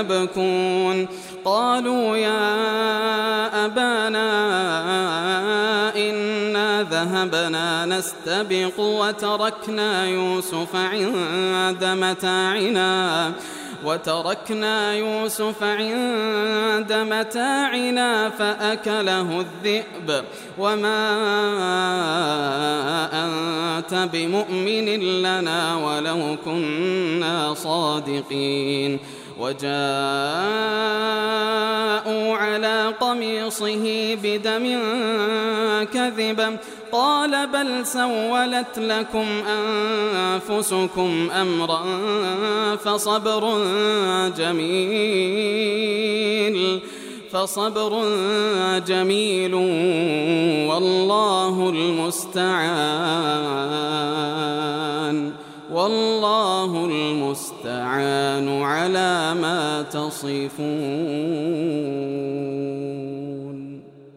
يبكون. قالوا يا أبانا إنا ذهبنا نستبق وتركنا يوسف عند متاعنا وتركنا يوسف عند متاعنا فأكله الذئب. وما أنت بمؤمن لنا ولو كنا صادقين وجاءوا على قميصه بدم كذبا قال بل سولت لكم أنفسكم أمرا فصبر جميل فصبر جميل والله المستعان والله المستعان على ما تصفون